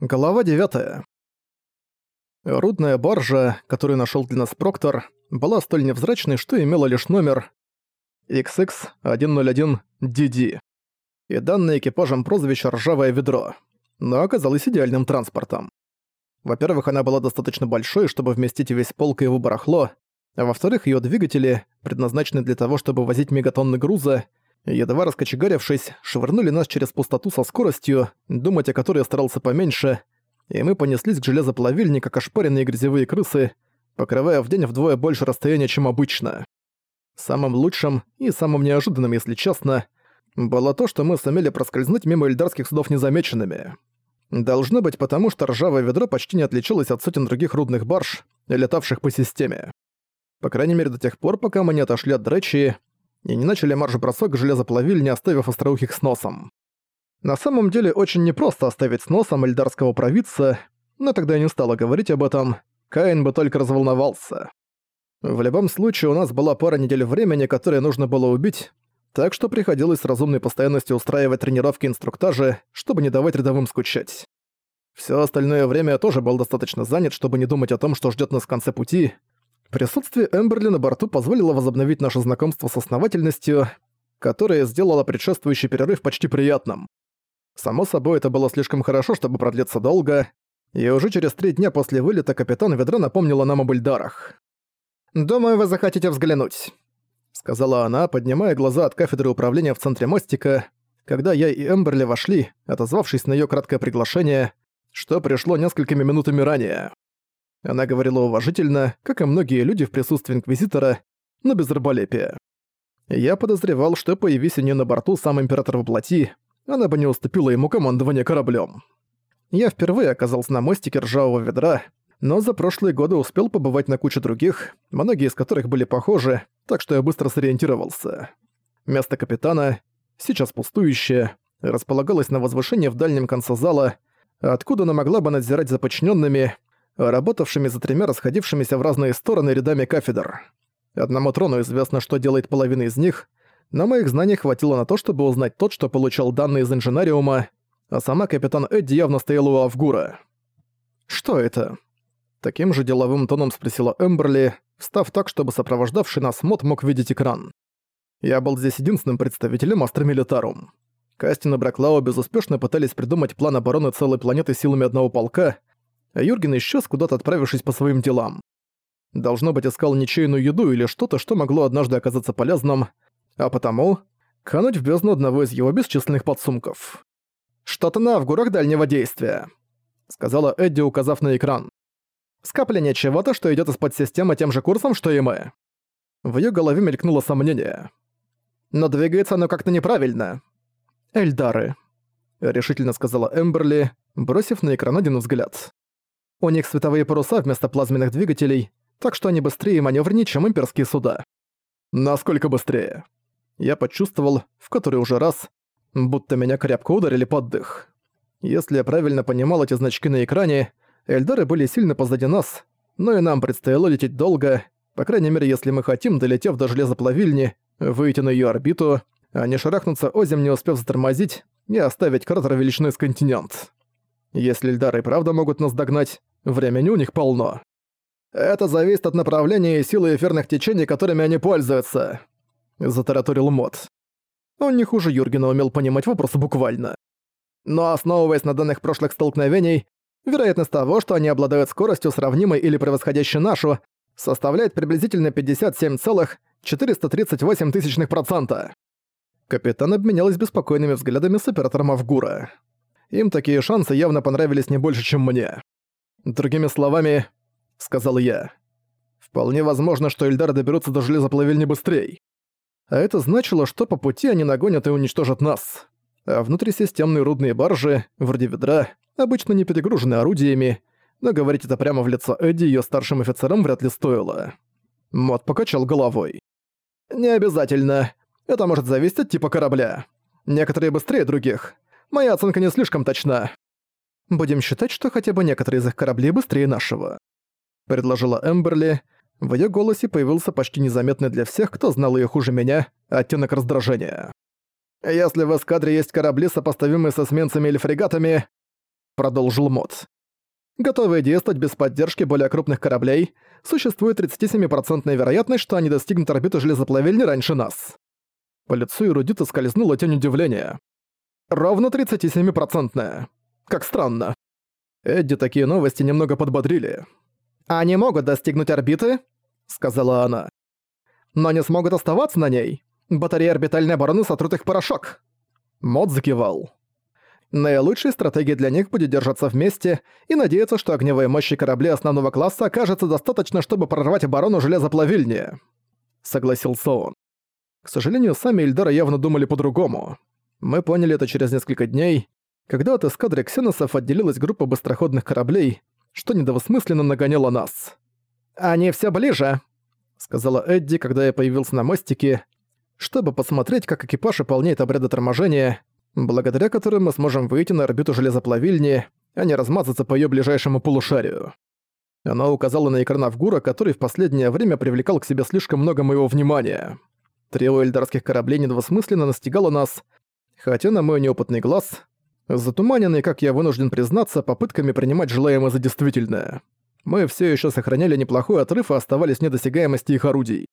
Глава 9. Рудная баржа, которую нашел для нас Проктор, была столь невзрачной, что имела лишь номер XX101DD и данное экипажем прозвище «Ржавое ведро», но оказалась идеальным транспортом. Во-первых, она была достаточно большой, чтобы вместить весь полк и его барахло, а во-вторых, ее двигатели, предназначенные для того, чтобы возить мегатонны груза, едва раскочегарившись, швырнули нас через пустоту со скоростью, думать о которой я старался поменьше, и мы понеслись к железоплавильне, как ошпаренные грязевые крысы, покрывая в день вдвое больше расстояния, чем обычно. Самым лучшим и самым неожиданным, если честно, было то, что мы сумели проскользнуть мимо эльдарских судов незамеченными. Должно быть потому, что ржавое ведро почти не отличалось от сотен других рудных барж, летавших по системе. По крайней мере до тех пор, пока мы не отошли от Дречи, и не начали марш-бросок к железоплавильне, оставив остроухих с носом. На самом деле очень непросто оставить с носом эльдарского провидца, но тогда я не стала говорить об этом, Каин бы только разволновался. В любом случае у нас была пара недель времени, которое нужно было убить, так что приходилось с разумной постоянностью устраивать тренировки и инструктажи, чтобы не давать рядовым скучать. Всё остальное время я тоже был достаточно занят, чтобы не думать о том, что ждёт нас в конце пути, Присутствие Эмберли на борту позволило возобновить наше знакомство с основательностью, которое сделало предшествующий перерыв почти приятным. Само собой, это было слишком хорошо, чтобы продлиться долго, и уже через три дня после вылета капитан ведра напомнила нам об Эльдарах. «Думаю, вы захотите взглянуть», — сказала она, поднимая глаза от кафедры управления в центре мостика, когда я и Эмберли вошли, отозвавшись на её краткое приглашение, что пришло несколькими минутами ранее. Она говорила уважительно, как и многие люди в присутствии Инквизитора, но без раболепия. Я подозревал, что появись у неё на борту сам Император воплоти, она бы не уступила ему командование кораблем. Я впервые оказался на мостике ржавого ведра, но за прошлые годы успел побывать на куче других, многие из которых были похожи, так что я быстро сориентировался. Место капитана, сейчас пустующее, располагалось на возвышении в дальнем конце зала, откуда она могла бы надзирать за подчиненными, работавшими за тремя расходившимися в разные стороны рядами кафедр. Одному трону известно, что делает половина из них, но моих знаний хватило на то, чтобы узнать тот, что получал данные из инженариума, а сама капитан Эдди явно стояла у Авгура. «Что это?» Таким же деловым тоном спросила Эмберли, встав так, чтобы сопровождавший нас мод мог видеть экран. Я был здесь единственным представителем Астра Милитарум. Кастин и Браклау безуспешно пытались придумать план обороны целой планеты силами одного полка, а Юрген исчез, куда-то отправившись по своим делам. Должно быть, искал ничейную еду или что-то, что могло однажды оказаться полезным, а потому кануть в бездну одного из его бесчисленных подсумков. «Что-то на авгурах дальнего действия», — сказала Эдди, указав на экран. «Скопление чего-то, что идёт из-под системы тем же курсом, что и мы». В её голове мелькнуло сомнение. «Но двигается оно как-то неправильно». «Эльдары», — решительно сказала Эмберли, бросив на экран один взгляд. У них световые паруса вместо плазменных двигателей, так что они быстрее и маневреннее, чем имперские суда. Насколько быстрее? Я почувствовал, в который уже раз, будто меня крепко ударили под дых. Если я правильно понимал эти значки на экране, Эльдары были сильно позади нас, но и нам предстояло лететь долго, по крайней мере, если мы хотим, долетев до железоплавильни, выйти на ее орбиту, а не шарахнуться озим, не успев затормозить, и оставить кратер величиной с континент. Если Эльдары правда могут нас догнать, Времени у них полно. Это зависит от направления и силы эфирных течений, которыми они пользуются», — затараторил Мод. Он не хуже Юргена умел понимать вопросы буквально. Но основываясь на данных прошлых столкновений, вероятность того, что они обладают скоростью, сравнимой или превосходящей нашу, составляет приблизительно 57,438%. Капитан обменялась беспокойными взглядами с оператором Авгура. Им такие шансы явно понравились не больше, чем мне. «Другими словами», — сказал я, — «вполне возможно, что Эльдары доберутся до железоплавильни быстрее. А это значило, что по пути они нагонят и уничтожат нас. А внутрисистемные рудные баржи, вроде ведра, обычно не перегружены орудиями, но говорить это прямо в лицо Эдди ее старшим офицерам вряд ли стоило. Мот покачал головой. «Не обязательно. Это может зависеть от типа корабля. Некоторые быстрее других. Моя оценка не слишком точна. Будем считать, что хотя бы некоторые из их кораблей быстрее нашего», — предложила Эмберли. В её голосе появился почти незаметный для всех, кто знал её хуже меня, оттенок раздражения. «Если в эскадре есть корабли, сопоставимые со сменцами или фрегатами...» продолжил Мод. Готовые действовать без поддержки более крупных кораблей, существует 37% вероятность, что они достигнут орбиты железоплавильни раньше нас. По лицу эрудита скользнула тень удивления. Ровно 37%. Как странно. Эдди такие новости немного подбодрили. «Они могут достигнуть орбиты», — сказала она. «Но не смогут оставаться на ней. Батареи орбитальной обороны сотрут их порошок». Мод закивал. Наилучшей стратегией для них будет держаться вместе и надеяться, что огневые мощи корабля основного класса окажется достаточно, чтобы прорвать оборону железоплавильни. Согласился он. К сожалению, сами Эльдара явно думали по-другому. Мы поняли это через несколько дней, когда от эскадры ксеносов отделилась группа быстроходных кораблей, что недовосмысленно нагоняло нас. «Они все ближе», — сказала Эдди, когда я появился на мостике, чтобы посмотреть, как экипаж выполняет обряды торможения, благодаря которым мы сможем выйти на орбиту железоплавильни, а не размазаться по ее ближайшему полушарию. Она указала на экран Авгура, который в последнее время привлекал к себе слишком много моего внимания. Трио эльдарских кораблей недвусмысленно настигало нас, хотя на мой неопытный глаз, затуманенный, как я вынужден признаться, попытками принимать желаемое за действительное. Мы все еще сохраняли неплохой отрыв и оставались недосягаемости их орудий.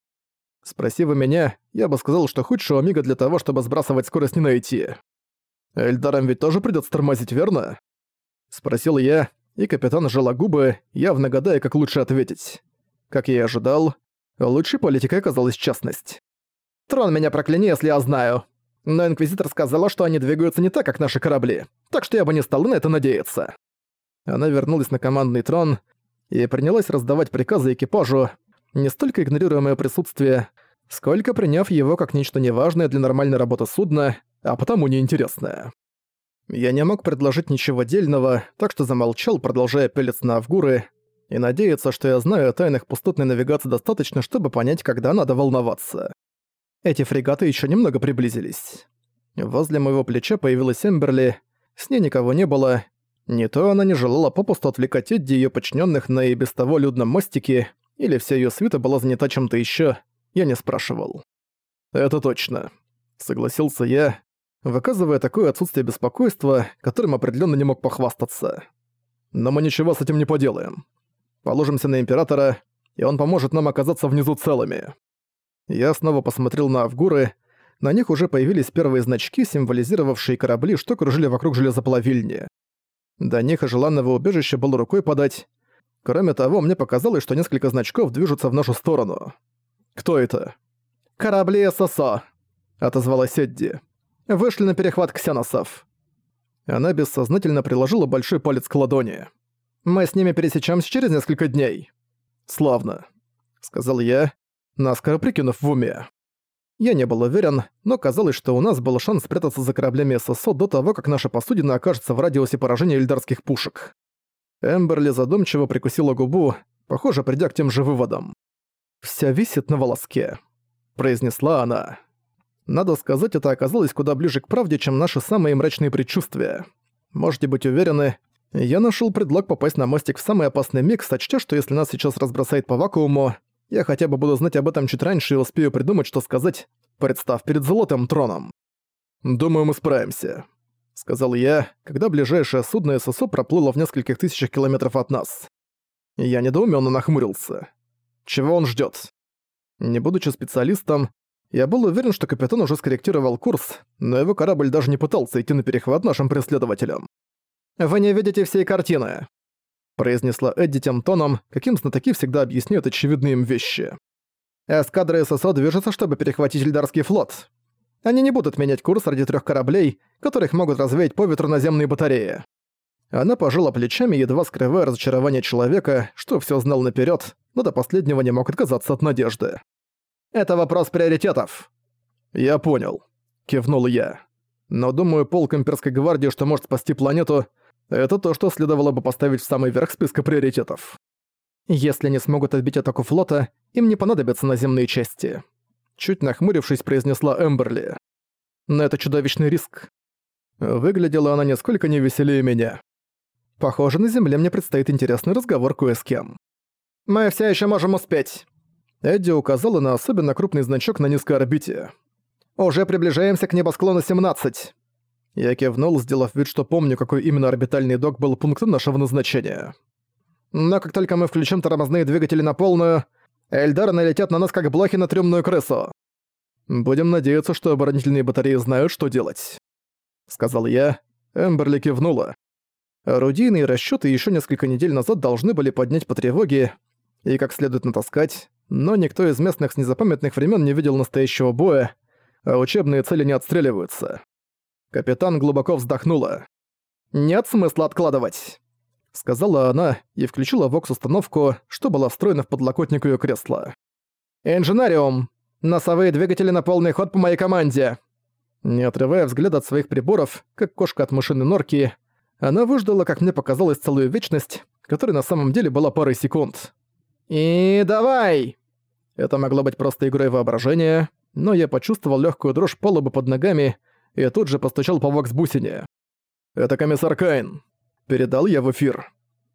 Спроси вы меня, я бы сказал, что худшего мига для того, чтобы сбрасывать скорость не найти. Эльдарам ведь тоже придётся тормозить, верно? Спросил я, и капитан сжала губы, явно гадая, как лучше ответить. Как я и ожидал, лучшей политикой оказалась частность. «Трон меня прокляни, если я знаю. Но Инквизитор сказала, что они двигаются не так, как наши корабли, так что я бы не стал на это надеяться». Она вернулась на командный трон и принялась раздавать приказы экипажу, не столько игнорируя моё присутствие, сколько приняв его как нечто неважное для нормальной работы судна, а потому неинтересное. Я не мог предложить ничего дельного, так что замолчал, продолжая пелиться на Авгуры, и надеяться, что я знаю о тайнах пустотной навигации достаточно, чтобы понять, когда надо волноваться. Эти фрегаты еще немного приблизились. Возле моего плеча появилась Эмберли, с ней никого не было. Не то она не желала попусту отвлекать Эдди и её подчинённых на и без того людном мостике, или вся её свита была занята чем-то ещё, я не спрашивал. «Это точно», — согласился я, выказывая такое отсутствие беспокойства, которым определённо не мог похвастаться. «Но мы ничего с этим не поделаем. Положимся на Императора, и он поможет нам оказаться внизу целыми». Я снова посмотрел на Авгуры. На них уже появились первые значки, символизировавшие корабли, что кружили вокруг железоплавильни. До них и желанного убежища было рукой подать. Кроме того, мне показалось, что несколько значков движутся в нашу сторону. «Кто это?» «Корабли ССО», — отозвалась Эдди. «Вышли на перехват ксеносов». Она бессознательно приложила большой палец к ладони. «Мы с ними пересечемся через несколько дней». «Славно», — сказал я, наскоро прикинув в уме. Я не был уверен, но казалось, что у нас был шанс спрятаться за кораблями ССО до того, как наша посудина окажется в радиусе поражения эльдарских пушек. Эмберли задумчиво прикусила губу, похоже, придя к тем же выводам. «Вся висит на волоске», — произнесла она. Надо сказать, это оказалось куда ближе к правде, чем наши самые мрачные предчувствия. Можете быть уверены, я нашел предлог попасть на мостик в самый опасный миг, сочтя, что если нас сейчас разбросает по вакууму, я хотя бы буду знать об этом чуть раньше и успею придумать, что сказать, представ перед золотым троном. «Думаю, мы справимся», — сказал я, когда ближайшее судно ССО проплыло в нескольких тысячах километров от нас. Я недоуменно нахмурился. Чего он ждет? Не будучи специалистом, я был уверен, что капитан уже скорректировал курс, но его корабль даже не пытался идти на перехват нашим преследователям. «Вы не видите всей картины», произнесла Эдди тем тоном, каким знатоки всегда объясняют очевидные им вещи. Эскадра ССО движется, чтобы перехватить Эльдарский флот. Они не будут менять курс ради трех кораблей, которых могут развеять по ветру наземные батареи. Она пожала плечами, едва скрывая разочарование человека, что все знал наперед, но до последнего не мог отказаться от надежды. «Это вопрос приоритетов». «Я понял», — кивнул я. «Но думаю, полк имперской гвардии, что может спасти планету, это то, что следовало бы поставить в самый верх списка приоритетов. Если они смогут отбить атаку флота, им не понадобятся наземные части. Чуть нахмурившись, произнесла Эмберли. Но это чудовищный риск. Выглядела она несколько невеселее меня. Похоже, на Земле мне предстоит интересный разговор кое с кем. «Мы все еще можем успеть!» Эдди указала на особенно крупный значок на низкой орбите. «Уже приближаемся к небосклону 17. Я кивнул, сделав вид, что помню, какой именно орбитальный док был пунктом нашего назначения. Но как только мы включим тормозные двигатели на полную, Эльдары налетят на нас как блохи на трёмную крысу. Будем надеяться, что оборонительные батареи знают, что делать. Сказал я. Эмберли кивнула. Орудийные расчёты ещё несколько недель назад должны были поднять по тревоге и как следует натаскать, но никто из местных с незапамятных времен не видел настоящего боя, а учебные цели не отстреливаются. Капитан глубоко вздохнула. «Нет смысла откладывать», — сказала она и включила вокс-установку, что была встроена в подлокотник её кресла. «Инженариум! Носовые двигатели на полный ход по моей команде!» Не отрывая взгляд от своих приборов, как кошка от мышиной норки, она выждала, как мне показалось, целую вечность, которая на самом деле была парой секунд. «И давай!» Это могло быть просто игрой воображения, но я почувствовал легкую дрожь полоба под ногами и тут же постучал по вокс-бусине. «Это комиссар Кайн», — передал я в эфир.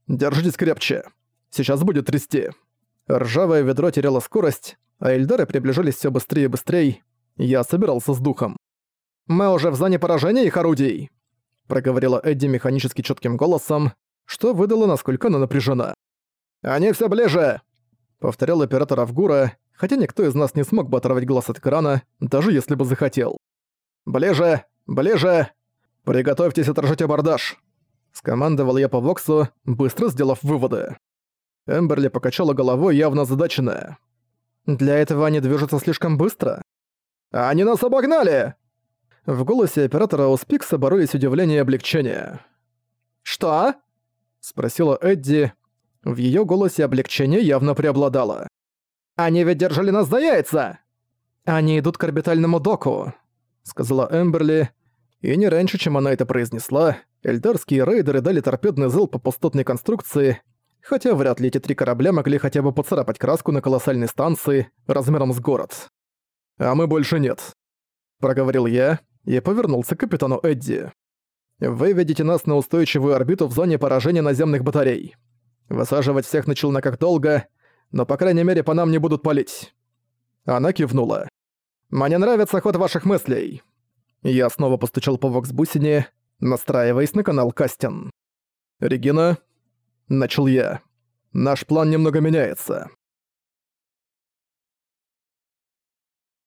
«Держитесь крепче. Сейчас будет трясти». Ржавое ведро теряло скорость, а Эльдары приближались все быстрее и быстрее. Я собирался с духом. «Мы уже в зоне поражения их орудий», — проговорила Эдди механически четким голосом, что выдало, насколько она напряжена. «Они все ближе!» — повторял оператор Авгура, хотя никто из нас не смог бы оторвать глаз от экрана, даже если бы захотел. «Ближе! Ближе! Приготовьтесь отражать абордаж!» Скомандовал я по Воксу, быстро сделав выводы. Эмберли покачала головой, явно задаченная. «Для этого они движутся слишком быстро?» «Они нас обогнали!» В голосе оператора Успикса боролись удивление и облегчение. «Что?» — спросила Эдди. В её голосе облегчение явно преобладало. «Они ведь держали нас за яйца!» «Они идут к орбитальному доку», — сказала Эмберли, и не раньше, чем она это произнесла, эльдарские рейдеры дали торпедный залп по пустотной конструкции, хотя вряд ли эти три корабля могли хотя бы поцарапать краску на колоссальной станции размером с город. «А мы больше нет», — проговорил я и повернулся к капитану Эдди. «Вы ведете нас на устойчивую орбиту в зоне поражения наземных батарей. Высаживать всех на челноках долго, но по крайней мере по нам не будут палить». Она кивнула. «Мне нравится ход ваших мыслей». Я снова постучал по воксбусине, настраиваясь на канал Кастин. «Регина?» Начал я. «Наш план немного меняется.